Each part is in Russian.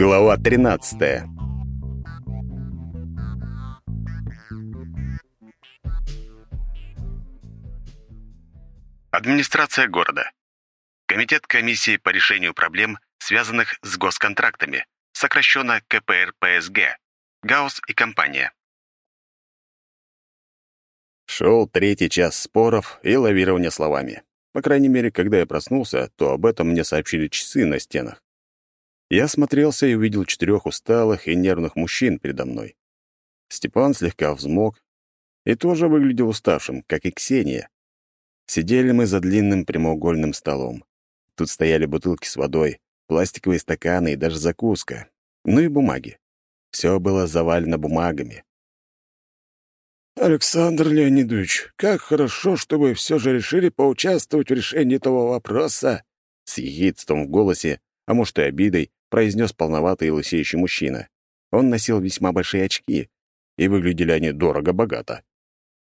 Глава 13. Администрация города. Комитет комиссии по решению проблем, связанных с госконтрактами, сокращенно КПРПСГ. Гаус и компания. Шел третий час споров и лавирования словами. По крайней мере, когда я проснулся, то об этом мне сообщили часы на стенах. Я смотрелся и увидел четырех усталых и нервных мужчин передо мной. Степан слегка взмок и тоже выглядел уставшим, как и Ксения. Сидели мы за длинным прямоугольным столом. Тут стояли бутылки с водой, пластиковые стаканы и даже закуска. Ну и бумаги. Все было завалено бумагами. «Александр Леонидович, как хорошо, что вы все же решили поучаствовать в решении этого вопроса!» С ехидством в голосе, а может и обидой, произнес полноватый и лысеющий мужчина. Он носил весьма большие очки, и выглядели они дорого-богато.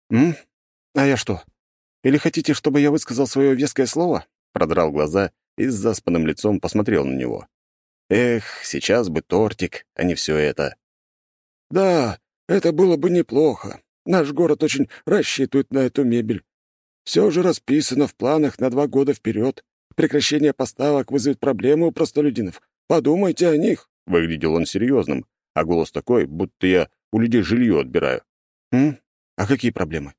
«М? А я что? Или хотите, чтобы я высказал свое веское слово?» Продрал глаза и с заспанным лицом посмотрел на него. «Эх, сейчас бы тортик, а не все это». «Да, это было бы неплохо. Наш город очень рассчитывает на эту мебель. Все же расписано в планах на два года вперед. Прекращение поставок вызовет проблемы у простолюдинов. Подумайте о них». Выглядел он серьезным, а голос такой, будто я у людей жилье отбираю. «М? А какие проблемы?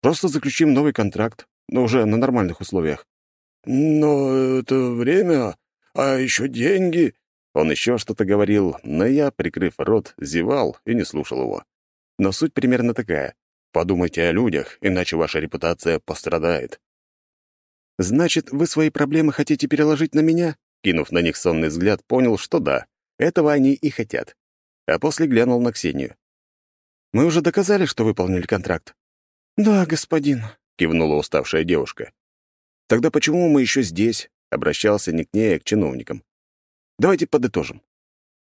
Просто заключим новый контракт, но уже на нормальных условиях». «Но это время, а еще деньги». Он еще что-то говорил, но я, прикрыв рот, зевал и не слушал его. Но суть примерно такая. Подумайте о людях, иначе ваша репутация пострадает. «Значит, вы свои проблемы хотите переложить на меня?» Кинув на них сонный взгляд, понял, что да, этого они и хотят. А после глянул на Ксению. «Мы уже доказали, что выполнили контракт?» «Да, господин», — кивнула уставшая девушка. «Тогда почему мы еще здесь?» — обращался не к ней, а к чиновникам. «Давайте подытожим.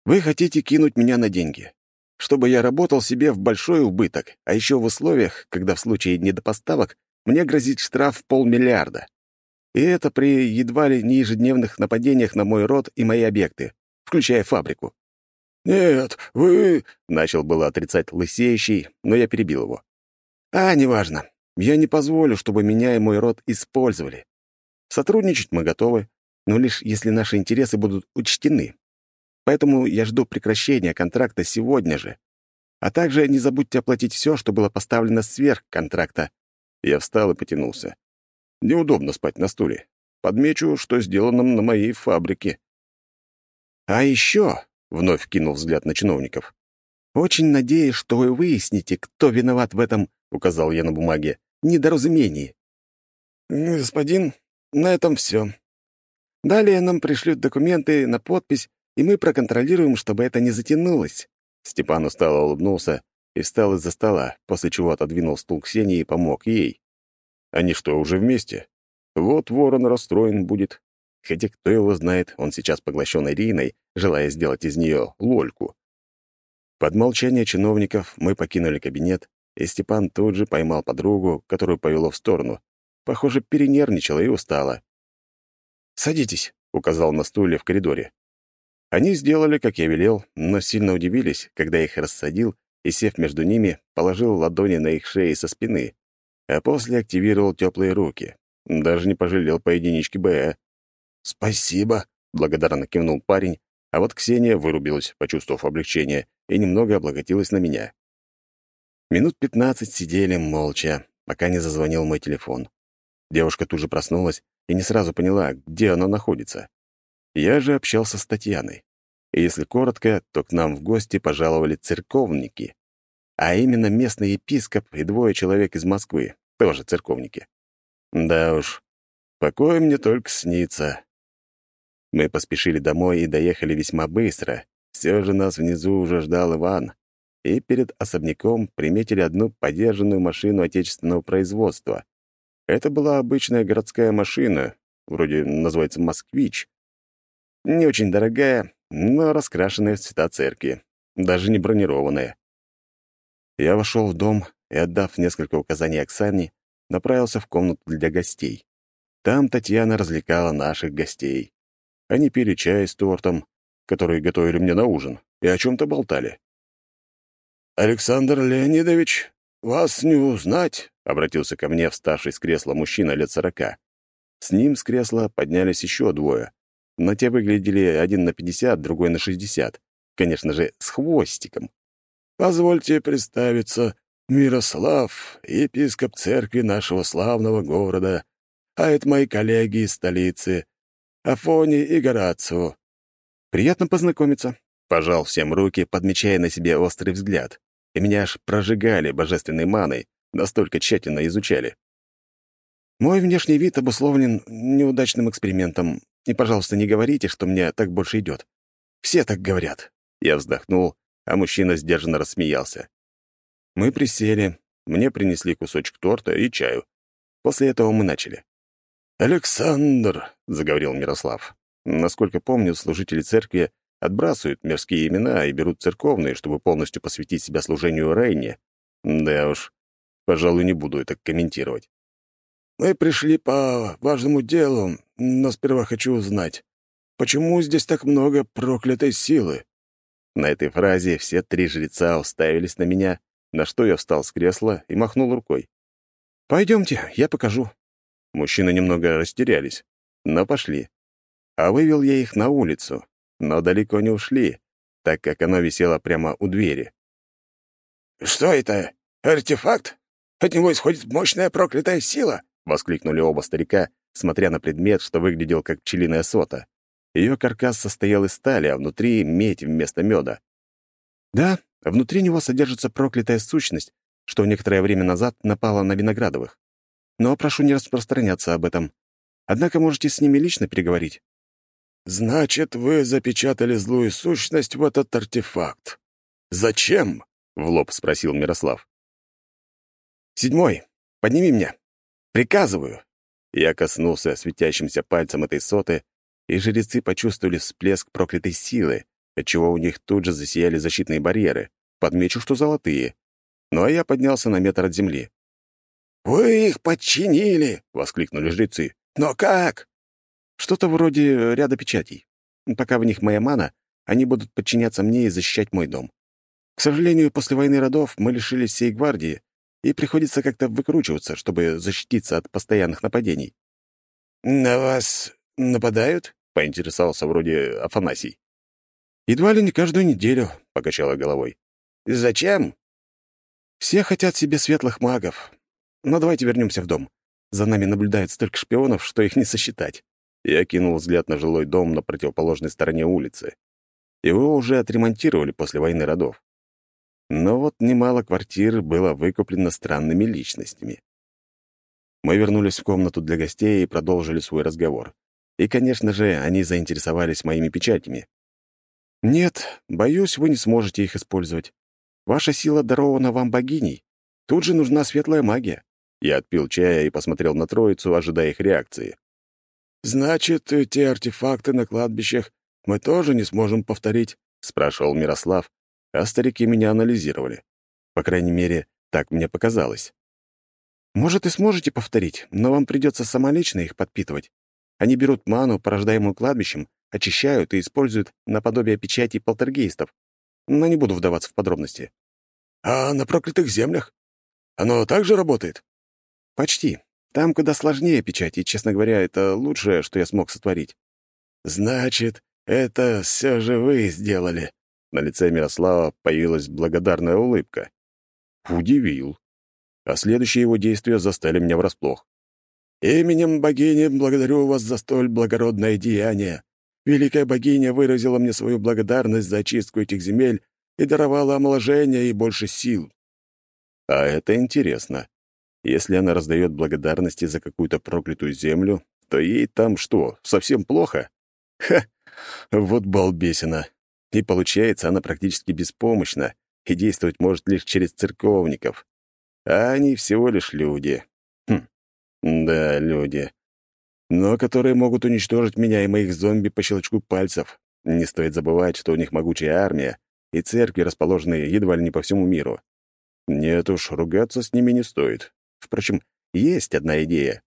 Вы хотите кинуть меня на деньги, чтобы я работал себе в большой убыток, а еще в условиях, когда в случае недопоставок мне грозит штраф в полмиллиарда. И это при едва ли не ежедневных нападениях на мой род и мои объекты, включая фабрику. «Нет, вы...» — начал было отрицать лысеющий, но я перебил его. «А, неважно. Я не позволю, чтобы меня и мой род использовали. Сотрудничать мы готовы, но лишь если наши интересы будут учтены. Поэтому я жду прекращения контракта сегодня же. А также не забудьте оплатить все, что было поставлено сверх контракта». Я встал и потянулся. Неудобно спать на стуле. Подмечу, что сделано на моей фабрике. А еще, — вновь кинул взгляд на чиновников, — очень надеюсь, что вы выясните, кто виноват в этом, — указал я на бумаге, — недоразумении. Господин, на этом все. Далее нам пришлют документы на подпись, и мы проконтролируем, чтобы это не затянулось. Степан устало улыбнулся и встал из-за стола, после чего отодвинул стул Ксении и помог ей. Они что, уже вместе? Вот ворон расстроен будет. Хотя кто его знает, он сейчас поглощен Ириной, желая сделать из нее лольку. Под молчание чиновников мы покинули кабинет, и Степан тут же поймал подругу, которую повело в сторону. Похоже, перенервничала и устала. «Садитесь», — указал на стуле в коридоре. Они сделали, как я велел, но сильно удивились, когда их рассадил и, сев между ними, положил ладони на их шеи со спины а после активировал теплые руки. Даже не пожалел по единичке Б. «Спасибо», — благодарно кивнул парень, а вот Ксения вырубилась, почувствовав облегчение, и немного облаготилась на меня. Минут пятнадцать сидели молча, пока не зазвонил мой телефон. Девушка тут же проснулась и не сразу поняла, где она находится. Я же общался с Татьяной. И если коротко, то к нам в гости пожаловали церковники а именно местный епископ и двое человек из Москвы, тоже церковники. Да уж, покой мне только снится. Мы поспешили домой и доехали весьма быстро. Все же нас внизу уже ждал Иван, и перед особняком приметили одну подержанную машину отечественного производства. Это была обычная городская машина, вроде называется «Москвич». Не очень дорогая, но раскрашенная в цвета церкви, даже не бронированная. Я вошел в дом и, отдав несколько указаний Оксане, направился в комнату для гостей. Там Татьяна развлекала наших гостей. Они пили чай с тортом, которые готовили мне на ужин, и о чем-то болтали. «Александр Леонидович, вас не узнать», — обратился ко мне вставший с кресла мужчина лет сорока. С ним с кресла поднялись еще двое, но те выглядели один на пятьдесят, другой на шестьдесят. Конечно же, с хвостиком. «Позвольте представиться, Мирослав, епископ церкви нашего славного города, а это мои коллеги из столицы, Афони и Горацио». «Приятно познакомиться», — пожал всем руки, подмечая на себе острый взгляд. И меня аж прожигали божественной маной, настолько тщательно изучали. Мой внешний вид обусловлен неудачным экспериментом, и, пожалуйста, не говорите, что мне так больше идет. Все так говорят. Я вздохнул, а мужчина сдержанно рассмеялся. Мы присели, мне принесли кусочек торта и чаю. После этого мы начали. «Александр», — заговорил Мирослав, насколько помню, служители церкви отбрасывают мирские имена и берут церковные, чтобы полностью посвятить себя служению Рейне. Да уж, пожалуй, не буду это комментировать. «Мы пришли по важному делу, но сперва хочу узнать, почему здесь так много проклятой силы?» На этой фразе все три жреца уставились на меня, на что я встал с кресла и махнул рукой. «Пойдемте, я покажу». Мужчины немного растерялись, но пошли. А вывел я их на улицу, но далеко не ушли, так как оно висело прямо у двери. «Что это? Артефакт? От него исходит мощная проклятая сила!» — воскликнули оба старика, смотря на предмет, что выглядел как пчелиная сота. Ее каркас состоял из стали, а внутри — медь вместо меда. Да, внутри него содержится проклятая сущность, что некоторое время назад напала на Виноградовых. Но прошу не распространяться об этом. Однако можете с ними лично переговорить. «Значит, вы запечатали злую сущность в этот артефакт. Зачем?» — в лоб спросил Мирослав. «Седьмой, подними меня. Приказываю». Я коснулся светящимся пальцем этой соты, и жрецы почувствовали всплеск проклятой силы, отчего у них тут же засияли защитные барьеры. Подмечу, что золотые. Ну а я поднялся на метр от земли. «Вы их подчинили!» — воскликнули жрецы. «Но как?» Что-то вроде ряда печатей. Пока в них моя мана, они будут подчиняться мне и защищать мой дом. К сожалению, после войны родов мы лишились всей гвардии, и приходится как-то выкручиваться, чтобы защититься от постоянных нападений. «На вас нападают?» — поинтересовался вроде Афанасий. «Едва ли не каждую неделю», — покачала головой. «Зачем?» «Все хотят себе светлых магов. Но давайте вернемся в дом. За нами наблюдают столько шпионов, что их не сосчитать». Я кинул взгляд на жилой дом на противоположной стороне улицы. Его уже отремонтировали после войны родов. Но вот немало квартир было выкуплено странными личностями. Мы вернулись в комнату для гостей и продолжили свой разговор. И, конечно же, они заинтересовались моими печатями. «Нет, боюсь, вы не сможете их использовать. Ваша сила дарована вам богиней. Тут же нужна светлая магия». Я отпил чая и посмотрел на троицу, ожидая их реакции. «Значит, те артефакты на кладбищах мы тоже не сможем повторить?» — спрашивал Мирослав, а старики меня анализировали. По крайней мере, так мне показалось. «Может, и сможете повторить, но вам придется самолично их подпитывать. Они берут ману, порождаемую кладбищем, очищают и используют наподобие печати полтергейстов. Но не буду вдаваться в подробности». «А на проклятых землях? Оно также работает?» «Почти. Там куда сложнее печать, и, честно говоря, это лучшее, что я смог сотворить. «Значит, это все же вы сделали?» На лице Мирослава появилась благодарная улыбка. Удивил. А следующие его действия застали меня врасплох. «Именем богини благодарю вас за столь благородное деяние. Великая богиня выразила мне свою благодарность за очистку этих земель и даровала омоложение и больше сил». А это интересно. Если она раздает благодарности за какую-то проклятую землю, то ей там что, совсем плохо? Ха! Вот балбесина. И получается, она практически беспомощна и действовать может лишь через церковников. А они всего лишь люди. Да, люди. Но которые могут уничтожить меня и моих зомби по щелчку пальцев. Не стоит забывать, что у них могучая армия и церкви, расположенные едва ли не по всему миру. Нет уж, ругаться с ними не стоит. Впрочем, есть одна идея.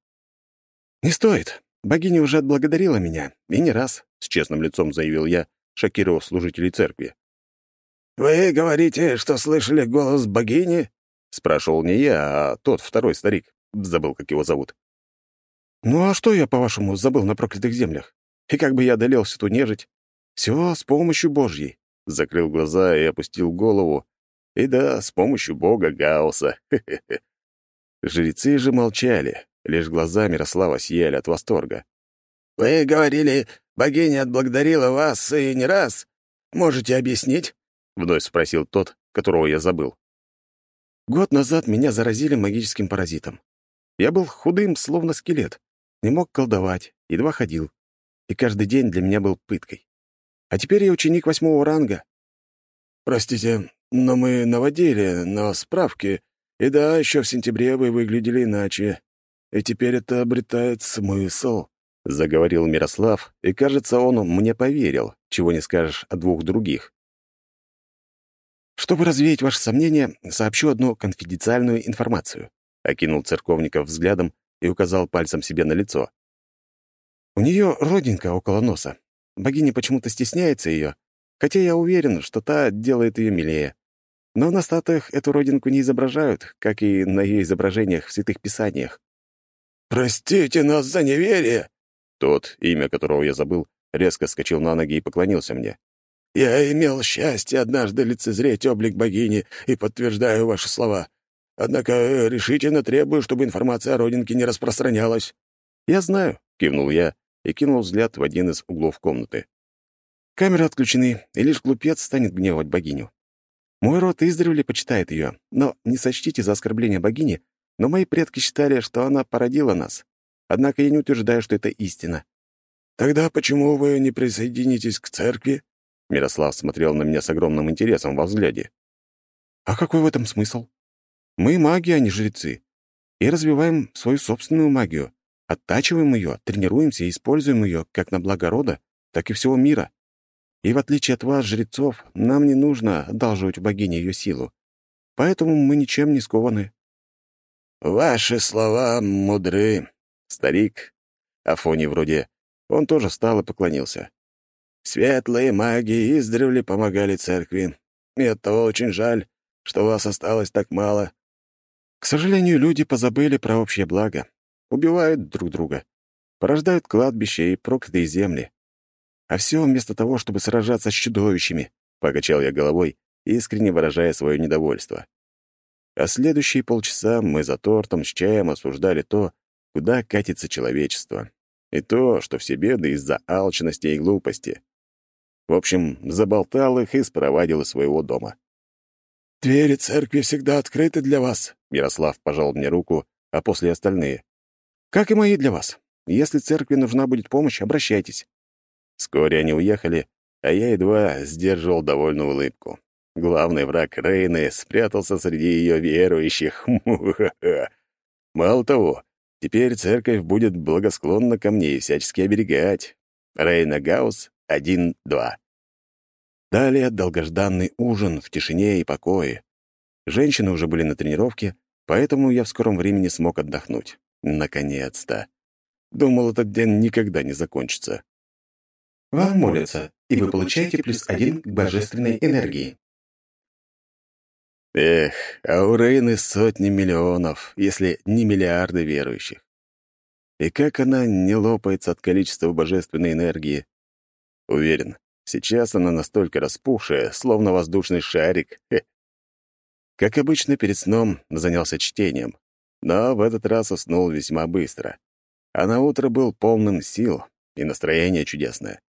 «Не стоит. Богиня уже отблагодарила меня. И не раз», — с честным лицом заявил я, шокировав служителей церкви. «Вы говорите, что слышали голос богини?» — спрашивал не я, а тот второй старик. Забыл, как его зовут. «Ну а что я, по-вашему, забыл на проклятых землях? И как бы я одолел всю ту нежить? Все с помощью Божьей». Закрыл глаза и опустил голову. И да, с помощью бога Гаусса. Жрецы же молчали, лишь глаза Мирослава сияли от восторга. «Вы говорили, богиня отблагодарила вас и не раз. Можете объяснить?» — вновь спросил тот, которого я забыл. Год назад меня заразили магическим паразитом. Я был худым, словно скелет, не мог колдовать, едва ходил. И каждый день для меня был пыткой. А теперь я ученик восьмого ранга. «Простите, но мы наводили на справки, и да, еще в сентябре вы выглядели иначе. И теперь это обретает смысл», — заговорил Мирослав, и, кажется, он мне поверил, чего не скажешь о двух других. «Чтобы развеять ваши сомнения, сообщу одну конфиденциальную информацию», — окинул церковников взглядом и указал пальцем себе на лицо. «У нее родинка около носа. Богиня почему-то стесняется ее, хотя я уверен, что та делает ее милее. Но на статуях эту родинку не изображают, как и на ее изображениях в святых писаниях». «Простите нас за неверие!» Тот, имя которого я забыл, резко скочил на ноги и поклонился мне. Я имел счастье однажды лицезреть облик богини и подтверждаю ваши слова. Однако э, решительно требую, чтобы информация о родинке не распространялась». «Я знаю», — кивнул я и кинул взгляд в один из углов комнаты. «Камеры отключены, и лишь глупец станет гневать богиню. Мой род издревле почитает ее, но не сочтите за оскорбление богини, но мои предки считали, что она породила нас. Однако я не утверждаю, что это истина». «Тогда почему вы не присоединитесь к церкви?» Мирослав смотрел на меня с огромным интересом во взгляде. «А какой в этом смысл? Мы маги, а не жрецы. И развиваем свою собственную магию, оттачиваем ее, тренируемся и используем ее как на благо рода, так и всего мира. И в отличие от вас, жрецов, нам не нужно одалживать у богини ее силу. Поэтому мы ничем не скованы». «Ваши слова мудры». Старик, Афоний вроде, он тоже встал и поклонился. Светлые маги издревле помогали церкви. И оттого очень жаль, что вас осталось так мало. К сожалению, люди позабыли про общее благо. Убивают друг друга. Порождают кладбища и проклятые земли. А все вместо того, чтобы сражаться с чудовищами, — покачал я головой, искренне выражая свое недовольство. А следующие полчаса мы за тортом с чаем осуждали то, куда катится человечество, и то, что все беды из-за алчности и глупости. В общем, заболтал их и спровадил из своего дома. «Двери церкви всегда открыты для вас», — Ярослав пожал мне руку, а после остальные. «Как и мои для вас. Если церкви нужна будет помощь, обращайтесь». Вскоре они уехали, а я едва сдерживал довольную улыбку. Главный враг Рейны спрятался среди ее верующих. Мало того, теперь церковь будет благосклонна ко мне и всячески оберегать. Рейна Гаус один-два. Далее долгожданный ужин в тишине и покое. Женщины уже были на тренировке, поэтому я в скором времени смог отдохнуть. Наконец-то. Думал, этот день никогда не закончится. Вам молятся, и вы получаете плюс один к божественной энергии. Эх, а у Рейны сотни миллионов, если не миллиарды верующих. И как она не лопается от количества божественной энергии, Уверен, сейчас она настолько распухшая, словно воздушный шарик. Хе. Как обычно, перед сном занялся чтением, но в этот раз уснул весьма быстро. А на утро был полным сил, и настроение чудесное.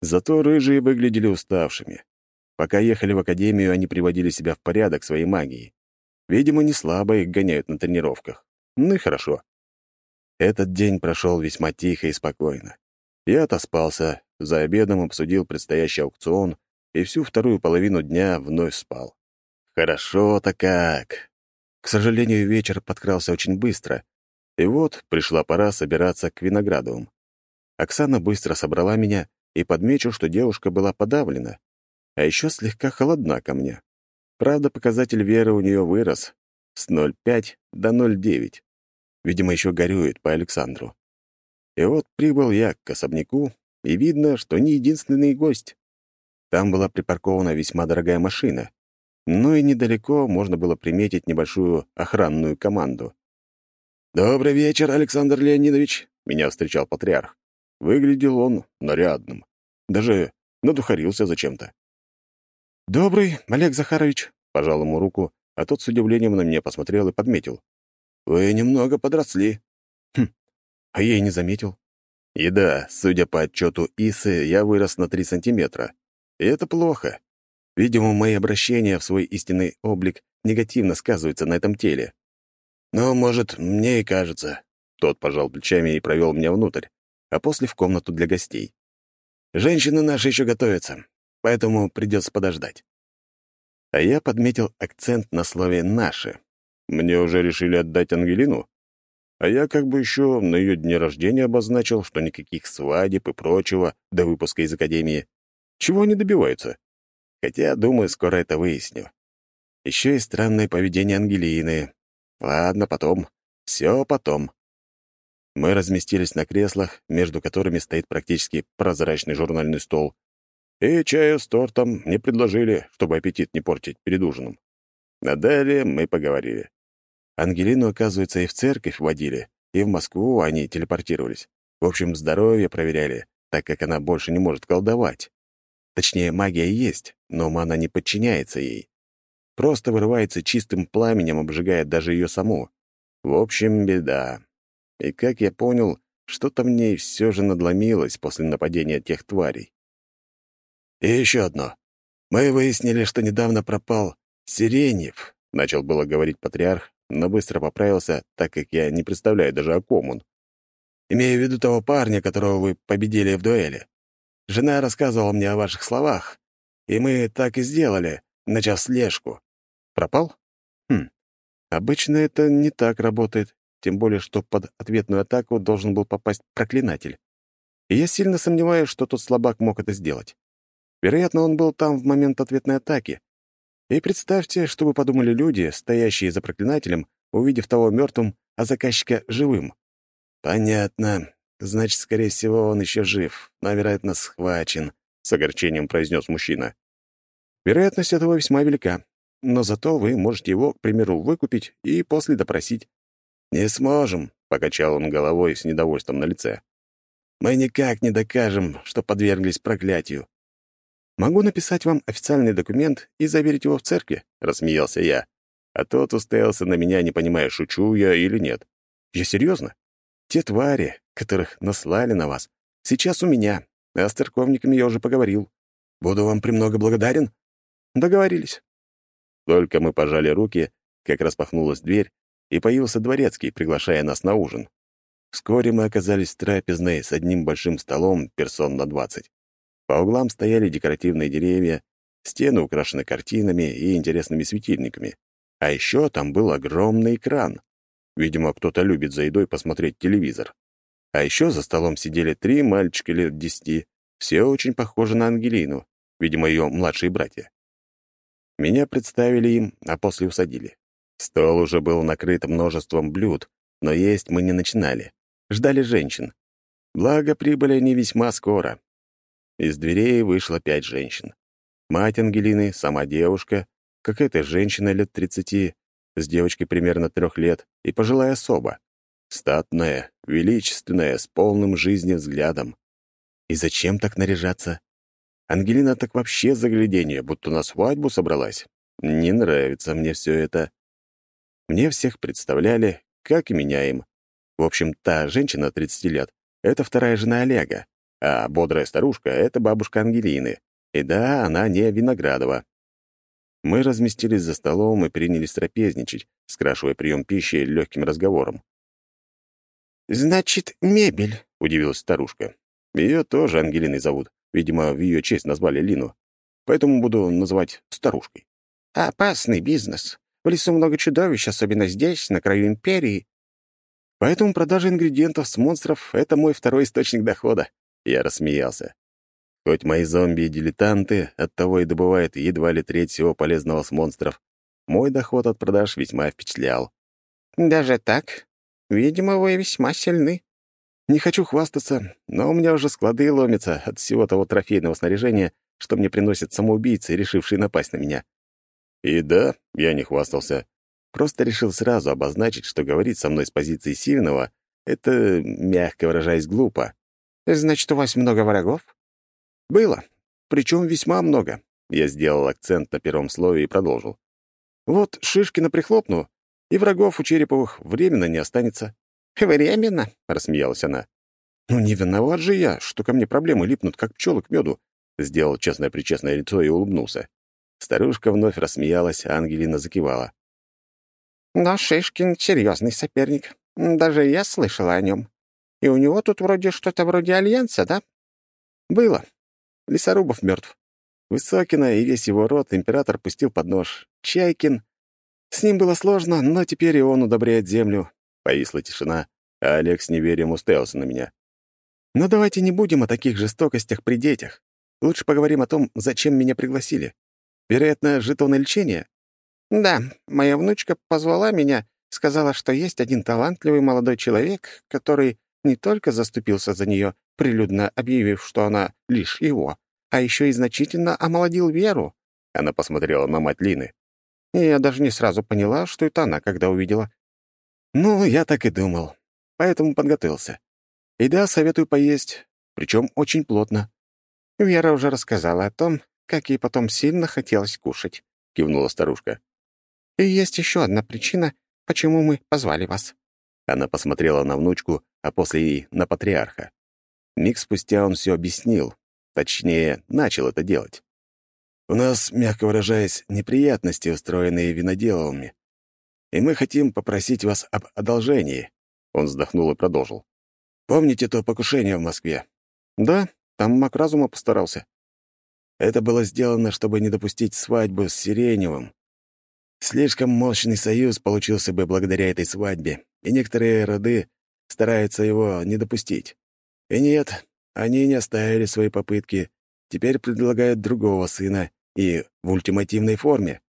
Зато рыжие выглядели уставшими. Пока ехали в академию, они приводили себя в порядок своей магией. Видимо, не слабо их гоняют на тренировках. Ну и хорошо. Этот день прошел весьма тихо и спокойно. Я отоспался, за обедом обсудил предстоящий аукцион и всю вторую половину дня вновь спал. Хорошо-то как. К сожалению, вечер подкрался очень быстро, и вот пришла пора собираться к Виноградовым. Оксана быстро собрала меня, и подмечу, что девушка была подавлена, а еще слегка холодна ко мне. Правда, показатель веры у нее вырос с 0,5 до 0,9. Видимо, еще горюет по Александру. И вот прибыл я к особняку, и видно, что не единственный гость. там была припаркована весьма дорогая машина. Ну и недалеко можно было приметить небольшую охранную команду. «Добрый вечер, Александр Леонидович!» — меня встречал патриарх. Выглядел он нарядным. Даже надухарился зачем-то. «Добрый, Олег Захарович», — пожал ему руку, а тот с удивлением на меня посмотрел и подметил. «Вы немного подросли». «Хм, а я и не заметил». И да, судя по отчету Исы, я вырос на три сантиметра. И это плохо. Видимо, мои обращения в свой истинный облик негативно сказываются на этом теле. «Ну, может, мне и кажется». Тот пожал плечами и провел меня внутрь, а после в комнату для гостей. «Женщины наши еще готовятся, поэтому придется подождать». А я подметил акцент на слове «наши». Мне уже решили отдать Ангелину? А я как бы еще на ее дне рождения обозначил, что никаких свадеб и прочего до выпуска из академии. Чего они добиваются? Хотя, думаю, скоро это выясню. Еще и странное поведение Ангелины. Ладно, потом. Все потом. Мы разместились на креслах, между которыми стоит практически прозрачный журнальный стол. И чаю с тортом не предложили, чтобы аппетит не портить перед ужином. А далее мы поговорили. Ангелину, оказывается, и в церковь водили, и в Москву они телепортировались. В общем, здоровье проверяли, так как она больше не может колдовать. Точнее, магия есть, но мана не подчиняется ей. Просто вырывается чистым пламенем, обжигает даже ее саму. В общем, беда. И, как я понял, что-то в ней все же надломилось после нападения тех тварей. И еще одно. Мы выяснили, что недавно пропал Сиреньев, начал было говорить патриарх, но быстро поправился, так как я не представляю даже, о ком он. Имею в виду того парня, которого вы победили в дуэли. Жена рассказывала мне о ваших словах, и мы так и сделали, начав слежку. Пропал? Хм. Обычно это не так работает тем более что под ответную атаку должен был попасть проклинатель. И я сильно сомневаюсь, что тот слабак мог это сделать. Вероятно, он был там в момент ответной атаки. И представьте, что вы подумали люди, стоящие за проклинателем, увидев того мертвым, а заказчика живым. «Понятно. Значит, скорее всего, он еще жив, но, вероятно, схвачен», — с огорчением произнес мужчина. «Вероятность этого весьма велика, но зато вы можете его, к примеру, выкупить и после допросить. «Не сможем», — покачал он головой с недовольством на лице. «Мы никак не докажем, что подверглись проклятию». «Могу написать вам официальный документ и заверить его в церкви», — рассмеялся я. А тот уставился на меня, не понимая, шучу я или нет. «Я серьезно? Те твари, которых наслали на вас, сейчас у меня, а с церковниками я уже поговорил. Буду вам премного благодарен». «Договорились». Только мы пожали руки, как распахнулась дверь, и появился дворецкий, приглашая нас на ужин. Вскоре мы оказались в трапезной с одним большим столом персон на двадцать. По углам стояли декоративные деревья, стены украшены картинами и интересными светильниками. А еще там был огромный экран. Видимо, кто-то любит за едой посмотреть телевизор. А еще за столом сидели три мальчика лет десяти, все очень похожи на Ангелину, видимо, ее младшие братья. Меня представили им, а после усадили. Стол уже был накрыт множеством блюд, но есть мы не начинали. Ждали женщин. Благо, прибыли они весьма скоро. Из дверей вышло пять женщин. Мать Ангелины, сама девушка, какая-то женщина лет тридцати, с девочкой примерно трех лет и пожилая особа. Статная, величественная, с полным жизни взглядом. И зачем так наряжаться? Ангелина так вообще загляденье, будто на свадьбу собралась. Не нравится мне все это. Мне всех представляли, как и меня им. В общем, та женщина 30 лет — это вторая жена Олега, а бодрая старушка — это бабушка Ангелины. И да, она не Виноградова. Мы разместились за столом и принялись трапезничать, скрашивая прием пищи легким разговором. «Значит, мебель», — удивилась старушка. Ее тоже Ангелиной зовут. Видимо, в ее честь назвали Лину. Поэтому буду называть старушкой. «Опасный бизнес. В лесу много чудовищ, особенно здесь, на краю империи. Поэтому продажа ингредиентов с монстров — это мой второй источник дохода. Я рассмеялся. Хоть мои зомби и дилетанты оттого и добывают едва ли треть всего полезного с монстров, мой доход от продаж весьма впечатлял. «Даже так? Видимо, вы весьма сильны». Не хочу хвастаться, но у меня уже склады ломятся от всего того трофейного снаряжения, что мне приносят самоубийцы, решившие напасть на меня. И да, я не хвастался. Просто решил сразу обозначить, что говорить со мной с позиции сильного — это, мягко выражаясь, глупо. «Значит, у вас много врагов?» «Было. Причем весьма много». Я сделал акцент на первом слове и продолжил. «Вот Шишкина прихлопну, и врагов у Череповых временно не останется». «Временно?» — рассмеялась она. «Ну не виноват же я, что ко мне проблемы липнут, как пчелы к меду», — сделал честное-причестное лицо и улыбнулся. Старушка вновь рассмеялась, а Ангелина закивала. Но Шишкин — серьезный соперник. Даже я слышала о нем. И у него тут вроде что-то вроде альянса, да? Было. Лесорубов мертв. Высокина и весь его род император пустил под нож. Чайкин. С ним было сложно, но теперь и он удобряет землю. Повисла тишина, а Олег с неверием уставился на меня. Но давайте не будем о таких жестокостях при детях. Лучше поговорим о том, зачем меня пригласили. Вероятно, жетоны лечения? Да, моя внучка позвала меня, сказала, что есть один талантливый молодой человек, который не только заступился за нее, прилюдно объявив, что она лишь его, а еще и значительно омолодил Веру. Она посмотрела на мать Лины. И я даже не сразу поняла, что это она, когда увидела. Ну, я так и думал. Поэтому подготовился. И да, советую поесть, причем очень плотно. Вера уже рассказала о том, как ей потом сильно хотелось кушать, кивнула старушка. И есть еще одна причина, почему мы позвали вас. Она посмотрела на внучку, а после и на патриарха. Миг спустя он все объяснил, точнее, начал это делать. «У нас, мягко выражаясь, неприятности, устроенные виноделовыми. И мы хотим попросить вас об одолжении». Он вздохнул и продолжил. «Помните то покушение в Москве?» «Да, там маг разума постарался». Это было сделано, чтобы не допустить свадьбу с Сиреневым. Слишком мощный союз получился бы благодаря этой свадьбе, и некоторые роды стараются его не допустить. И нет, они не оставили свои попытки, теперь предлагают другого сына и в ультимативной форме.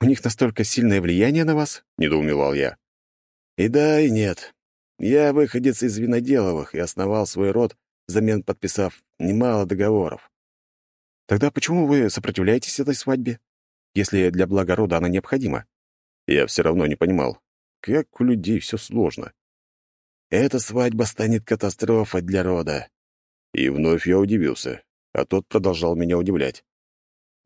«У них настолько сильное влияние на вас?» — недоумевал я. «И да, и нет. Я выходец из Виноделовых и основал свой род, взамен подписав немало договоров. Тогда почему вы сопротивляетесь этой свадьбе, если для блага рода она необходима? Я все равно не понимал, как у людей все сложно. Эта свадьба станет катастрофой для рода. И вновь я удивился, а тот продолжал меня удивлять.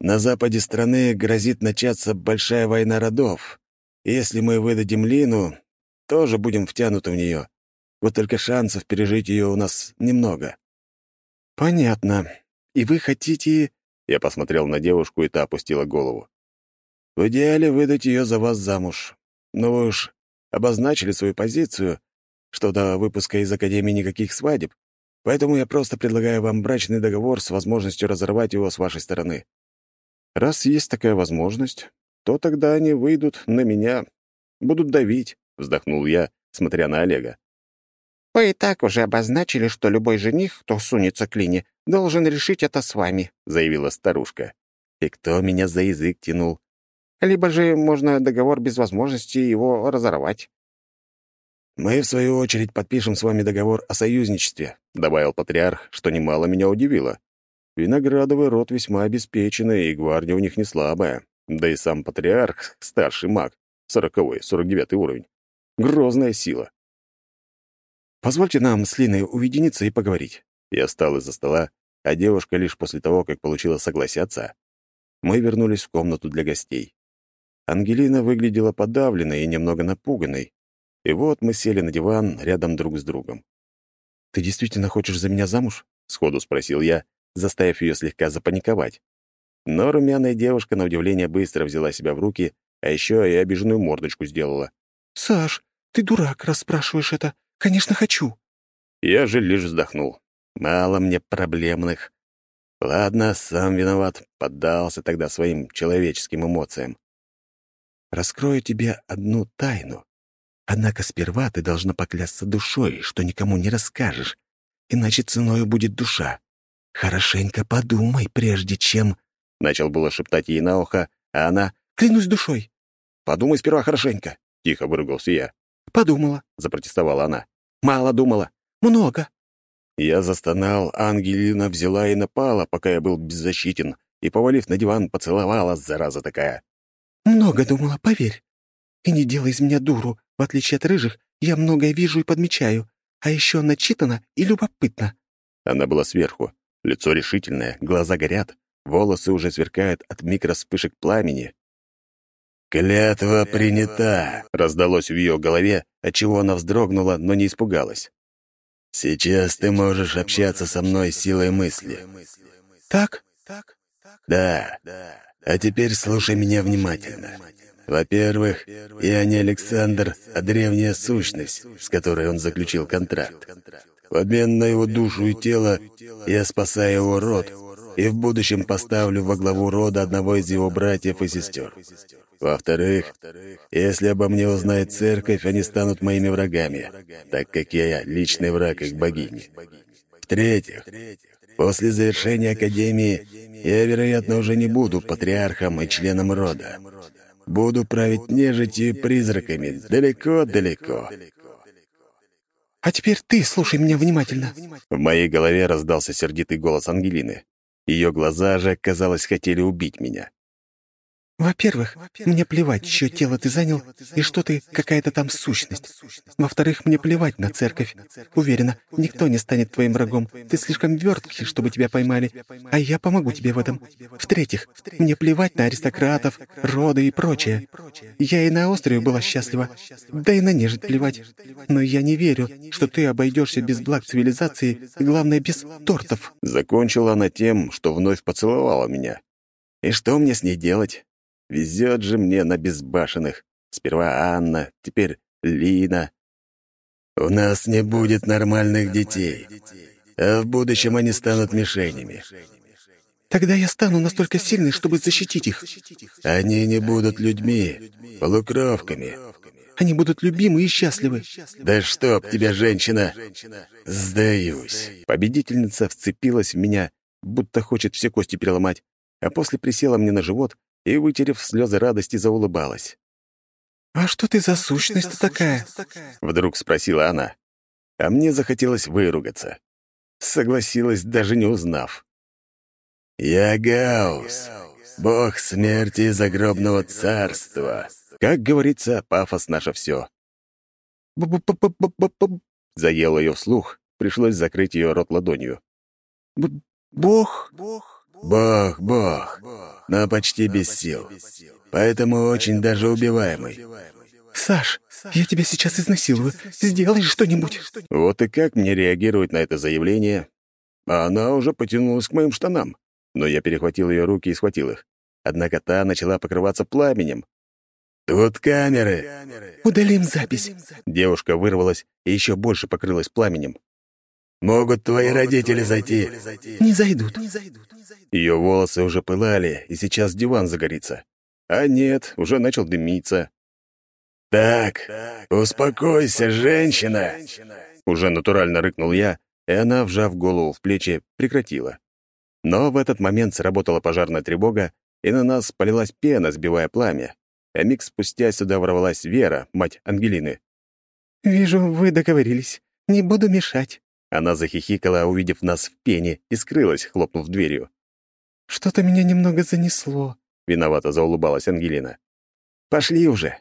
На западе страны грозит начаться большая война родов. Если мы выдадим Лину, тоже будем втянуты в нее. Вот только шансов пережить ее у нас немного. Понятно. И вы хотите...» Я посмотрел на девушку, и та опустила голову. «В идеале выдать ее за вас замуж. Но вы уж обозначили свою позицию, что до выпуска из Академии никаких свадеб, поэтому я просто предлагаю вам брачный договор с возможностью разорвать его с вашей стороны. Раз есть такая возможность, то тогда они выйдут на меня, будут давить», — вздохнул я, смотря на Олега. «Вы и так уже обозначили, что любой жених, кто сунется к Лине, должен решить это с вами», — заявила старушка. «И кто меня за язык тянул?» «Либо же можно договор без возможности его разорвать». «Мы, в свою очередь, подпишем с вами договор о союзничестве», — добавил патриарх, что немало меня удивило. Виноградовый род весьма обеспеченный, и гвардия у них не слабая. Да и сам патриарх — старший маг, сороковой, сорок девятый уровень. Грозная сила. «Позвольте нам с Линой уединиться и поговорить». Я встал из-за стола, а девушка лишь после того, как получила согласие отца. Мы вернулись в комнату для гостей. Ангелина выглядела подавленной и немного напуганной. И вот мы сели на диван рядом друг с другом. «Ты действительно хочешь за меня замуж?» — сходу спросил я, заставив ее слегка запаниковать. Но румяная девушка, на удивление, быстро взяла себя в руки, а еще и обиженную мордочку сделала. «Саш, ты дурак, раз спрашиваешь это. Конечно, хочу». Я же лишь вздохнул. Мало мне проблемных. Ладно, сам виноват, поддался тогда своим человеческим эмоциям. Раскрою тебе одну тайну. Однако сперва ты должна поклясться душой, что никому не расскажешь, иначе ценою будет душа. Хорошенько подумай, прежде чем...» Начал было шептать ей на ухо, а она... «Клянусь душой!» «Подумай сперва хорошенько!» — тихо выругался я. «Подумала», — запротестовала она. «Мало думала». «Много». Я застонал, Ангелина взяла и напала, пока я был беззащитен, и, повалив на диван, поцеловала, зараза такая. «Много думала, поверь. И не делай из меня дуру. В отличие от рыжих, я многое вижу и подмечаю. А еще начитана и любопытна». Она была сверху. Лицо решительное, глаза горят, волосы уже сверкают от микроспышек пламени. «Клятва принята!» — раздалось в ее голове, отчего она вздрогнула, но не испугалась. «Сейчас ты можешь общаться со мной силой мысли». «Так?» «Да. А теперь слушай меня внимательно. Во-первых, я не Александр, а древняя сущность, с которой он заключил контракт. В обмен на его душу и тело я спасаю его род и в будущем поставлю во главу рода одного из его братьев и сестер. Во-вторых, если обо мне узнает церковь, они станут моими врагами, так как я личный враг их богини. В-третьих, после завершения Академии я, вероятно, уже не буду патриархом и членом рода. Буду править нежитью и призраками далеко-далеко. «А теперь ты слушай меня внимательно». В моей голове раздался сердитый голос Ангелины. Ее глаза же, казалось, хотели убить меня. Во-первых, мне плевать, чье тело ты занял и что ты какая-то там сущность. Во-вторых, мне плевать на церковь. Уверена, никто не станет твоим врагом. Ты слишком верткий, чтобы тебя поймали, а я помогу тебе в этом. В-третьих, мне плевать на аристократов, роды и прочее. Я и на острове была счастлива, да и на нежить плевать. Но я не верю, что ты обойдешься без благ цивилизации и, главное, без тортов. Закончила она тем, что вновь поцеловала меня. И что мне с ней делать? Везет же мне на безбашенных. Сперва Анна, теперь Лина. У нас не будет нормальных детей, а в будущем они станут мишенями. Тогда я стану настолько сильной, чтобы защитить их. Они не будут людьми, полукровками. Они будут любимы и счастливы. Да чтоб тебя, женщина! Сдаюсь. Победительница вцепилась в меня, будто хочет все кости переломать, а после присела мне на живот и, вытерев слезы радости, заулыбалась. «А что ты за сущность такая?» — вдруг спросила она. А мне захотелось выругаться. Согласилась, даже не узнав. «Я Гаус, бог смерти и загробного царства. Как говорится, пафос наше все. «Б-б-б-б-б-б...» Заела ее вслух, пришлось закрыть ее рот ладонью. «Бог...» Бог, бог, но почти без сил. Поэтому очень даже убиваемый. «Саш, я тебя сейчас изнасилую. Сделай что-нибудь». Вот и как мне реагировать на это заявление? А она уже потянулась к моим штанам. Но я перехватил ее руки и схватил их. Однако та начала покрываться пламенем. «Тут камеры!» «Удалим запись!» Девушка вырвалась и еще больше покрылась пламенем. «Могут твои родители зайти!» «Не зайдут!» Ее волосы уже пылали, и сейчас диван загорится. А нет, уже начал дымиться. «Так, успокойся, женщина!» Уже натурально рыкнул я, и она, вжав голову в плечи, прекратила. Но в этот момент сработала пожарная тревога, и на нас полилась пена, сбивая пламя. А миг спустя сюда ворвалась Вера, мать Ангелины. «Вижу, вы договорились. Не буду мешать». Она захихикала, увидев нас в пене, и скрылась, хлопнув дверью. «Что-то меня немного занесло», — виновато заулыбалась Ангелина. «Пошли уже.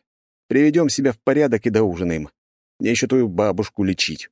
Приведем себя в порядок и доужинаем. Мне еще твою бабушку лечить».